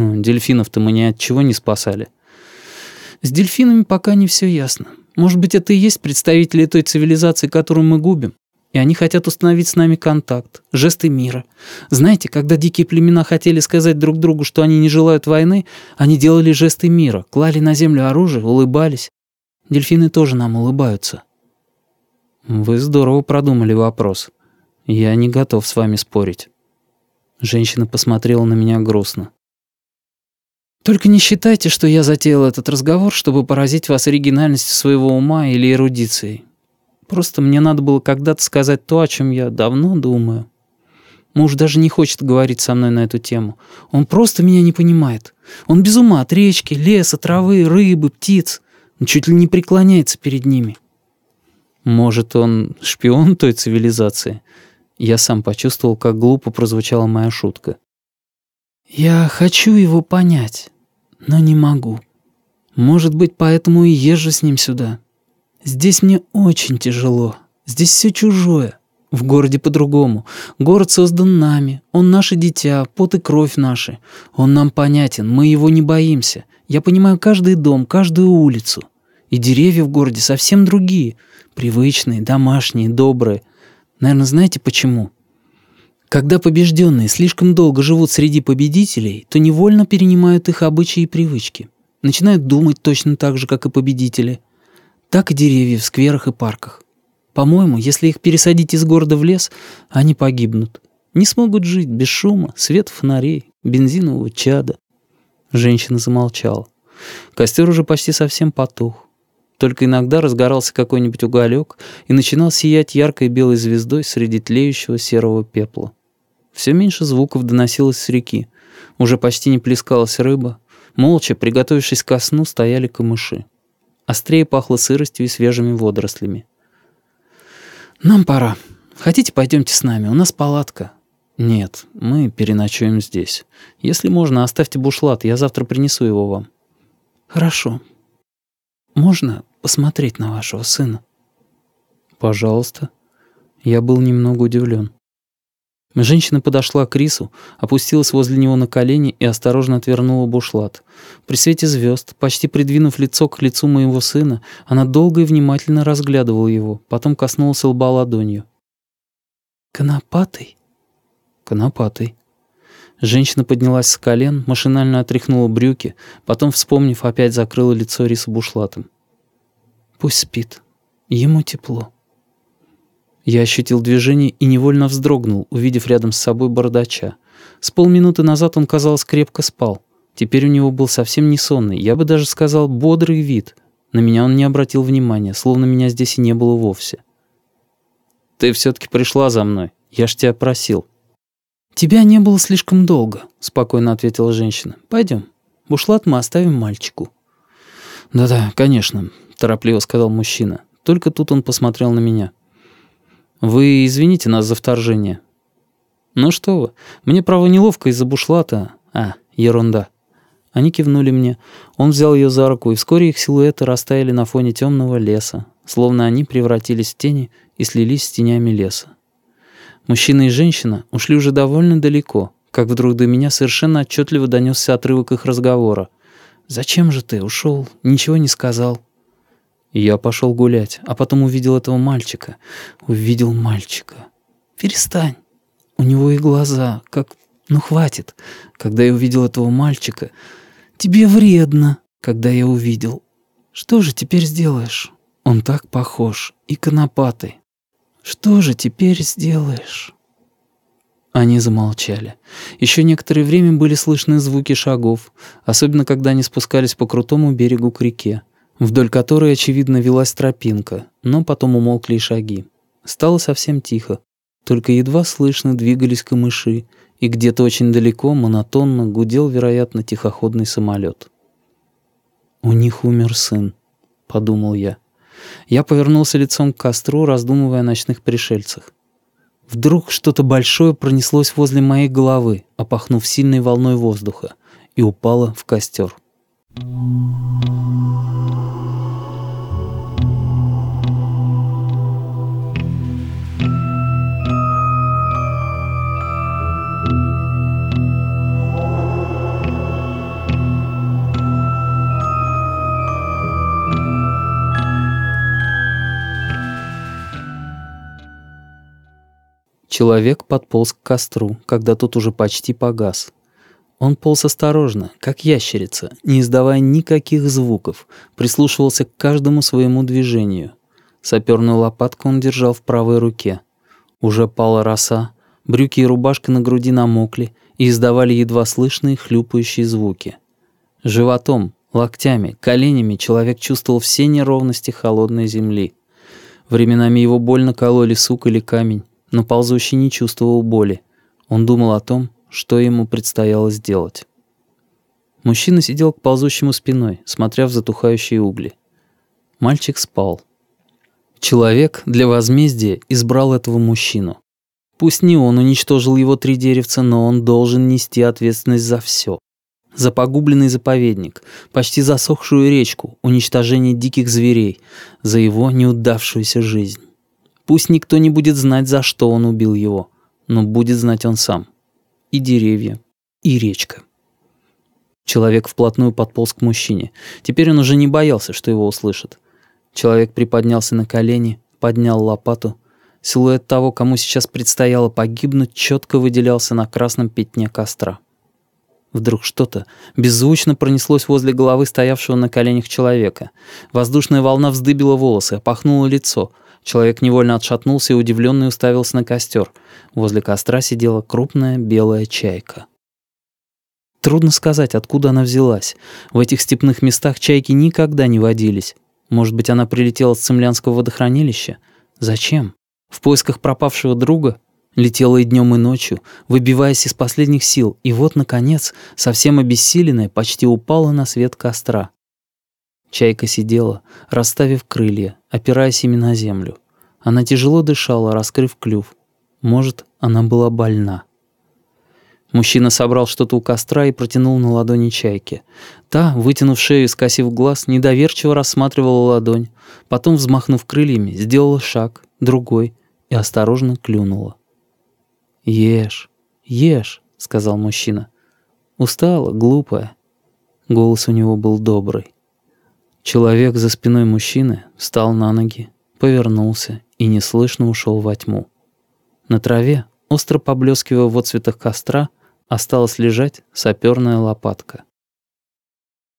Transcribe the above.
Ну, дельфинов-то мы ни от чего не спасали. С дельфинами пока не все ясно. Может быть, это и есть представители той цивилизации, которую мы губим. И они хотят установить с нами контакт, жесты мира. Знаете, когда дикие племена хотели сказать друг другу, что они не желают войны, они делали жесты мира, клали на землю оружие, улыбались. Дельфины тоже нам улыбаются. Вы здорово продумали вопрос. Я не готов с вами спорить. Женщина посмотрела на меня грустно. Только не считайте, что я затеял этот разговор, чтобы поразить вас оригинальностью своего ума или эрудицией. Просто мне надо было когда-то сказать то, о чем я давно думаю. Муж даже не хочет говорить со мной на эту тему. Он просто меня не понимает. Он без ума от речки, леса, травы, рыбы, птиц. Он чуть ли не преклоняется перед ними. Может, он шпион той цивилизации? Я сам почувствовал, как глупо прозвучала моя шутка. Я хочу его понять, но не могу. Может быть, поэтому и езжу с ним сюда. Здесь мне очень тяжело. Здесь все чужое. В городе по-другому. Город создан нами. Он наше дитя, пот и кровь наши. Он нам понятен, мы его не боимся. Я понимаю каждый дом, каждую улицу. И деревья в городе совсем другие. Привычные, домашние, добрые. Наверное, знаете почему? Когда побежденные слишком долго живут среди победителей, то невольно перенимают их обычаи и привычки. Начинают думать точно так же, как и победители – так и деревья в скверах и парках. По-моему, если их пересадить из города в лес, они погибнут. Не смогут жить без шума, света фонарей, бензинового чада. Женщина замолчала. Костер уже почти совсем потух. Только иногда разгорался какой-нибудь уголек и начинал сиять яркой белой звездой среди тлеющего серого пепла. Все меньше звуков доносилось с реки. Уже почти не плескалась рыба. Молча, приготовившись ко сну, стояли камыши. Острее пахло сыростью и свежими водорослями. «Нам пора. Хотите, пойдемте с нами? У нас палатка». «Нет, мы переночуем здесь. Если можно, оставьте бушлат, я завтра принесу его вам». «Хорошо. Можно посмотреть на вашего сына?» «Пожалуйста». Я был немного удивлен. Женщина подошла к Рису, опустилась возле него на колени и осторожно отвернула бушлат. При свете звезд, почти придвинув лицо к лицу моего сына, она долго и внимательно разглядывала его, потом коснулась лба ладонью. «Конопатый?» «Конопатый». Женщина поднялась с колен, машинально отряхнула брюки, потом, вспомнив, опять закрыла лицо Риса бушлатом. «Пусть спит. Ему тепло». Я ощутил движение и невольно вздрогнул, увидев рядом с собой бородача. С полминуты назад он, казалось, крепко спал. Теперь у него был совсем не сонный, я бы даже сказал, бодрый вид. На меня он не обратил внимания, словно меня здесь и не было вовсе. «Ты все-таки пришла за мной. Я ж тебя просил». «Тебя не было слишком долго», — спокойно ответила женщина. «Пойдем. Бушлат мы оставим мальчику». «Да-да, конечно», — торопливо сказал мужчина. Только тут он посмотрел на меня. Вы извините нас за вторжение. Ну что вы, мне, право, неловко из-за бушлата. А, ерунда. Они кивнули мне. Он взял ее за руку, и вскоре их силуэты растаяли на фоне темного леса, словно они превратились в тени и слились с тенями леса. Мужчина и женщина ушли уже довольно далеко, как вдруг до меня совершенно отчетливо донесся отрывок их разговора. «Зачем же ты ушел? Ничего не сказал». Я пошел гулять, а потом увидел этого мальчика. Увидел мальчика. Перестань. У него и глаза, как... Ну, хватит. Когда я увидел этого мальчика... Тебе вредно, когда я увидел. Что же теперь сделаешь? Он так похож. И конопатый. Что же теперь сделаешь? Они замолчали. Еще некоторое время были слышны звуки шагов, особенно когда они спускались по крутому берегу к реке вдоль которой, очевидно, велась тропинка, но потом умолкли шаги. Стало совсем тихо. Только едва слышно двигались камыши, и где-то очень далеко монотонно гудел, вероятно, тихоходный самолет. «У них умер сын», — подумал я. Я повернулся лицом к костру, раздумывая о ночных пришельцах. Вдруг что-то большое пронеслось возле моей головы, опахнув сильной волной воздуха, и упало в костер. Thank you. Человек подполз к костру, когда тот уже почти погас. Он полз осторожно, как ящерица, не издавая никаких звуков, прислушивался к каждому своему движению. Саперную лопатку он держал в правой руке. Уже пала роса, брюки и рубашка на груди намокли и издавали едва слышные хлюпающие звуки. Животом, локтями, коленями человек чувствовал все неровности холодной земли. Временами его больно кололи сук или камень, но ползущий не чувствовал боли. Он думал о том, что ему предстояло сделать. Мужчина сидел к ползущему спиной, смотря в затухающие угли. Мальчик спал. Человек для возмездия избрал этого мужчину. Пусть не он уничтожил его три деревца, но он должен нести ответственность за все. За погубленный заповедник, почти засохшую речку, уничтожение диких зверей, за его неудавшуюся жизнь. Пусть никто не будет знать, за что он убил его, но будет знать он сам. И деревья, и речка. Человек вплотную подполз к мужчине. Теперь он уже не боялся, что его услышат. Человек приподнялся на колени, поднял лопату — Силуэт того, кому сейчас предстояло погибнуть, четко выделялся на красном пятне костра. Вдруг что-то беззвучно пронеслось возле головы стоявшего на коленях человека. Воздушная волна вздыбила волосы, опахнула лицо. Человек невольно отшатнулся и удивленно уставился на костер. Возле костра сидела крупная белая чайка. Трудно сказать, откуда она взялась. В этих степных местах чайки никогда не водились. Может быть, она прилетела с цемлянского водохранилища? Зачем? В поисках пропавшего друга летела и днем, и ночью, выбиваясь из последних сил, и вот, наконец, совсем обессиленная, почти упала на свет костра. Чайка сидела, расставив крылья, опираясь ими на землю. Она тяжело дышала, раскрыв клюв. Может, она была больна. Мужчина собрал что-то у костра и протянул на ладони чайки. Та, вытянув шею и скосив глаз, недоверчиво рассматривала ладонь. Потом, взмахнув крыльями, сделала шаг, другой, и осторожно клюнула. «Ешь, ешь», — сказал мужчина. Устала, глупая. Голос у него был добрый. Человек за спиной мужчины встал на ноги, повернулся и неслышно ушел во тьму. На траве, остро поблескивая в отцветах костра, осталась лежать саперная лопатка.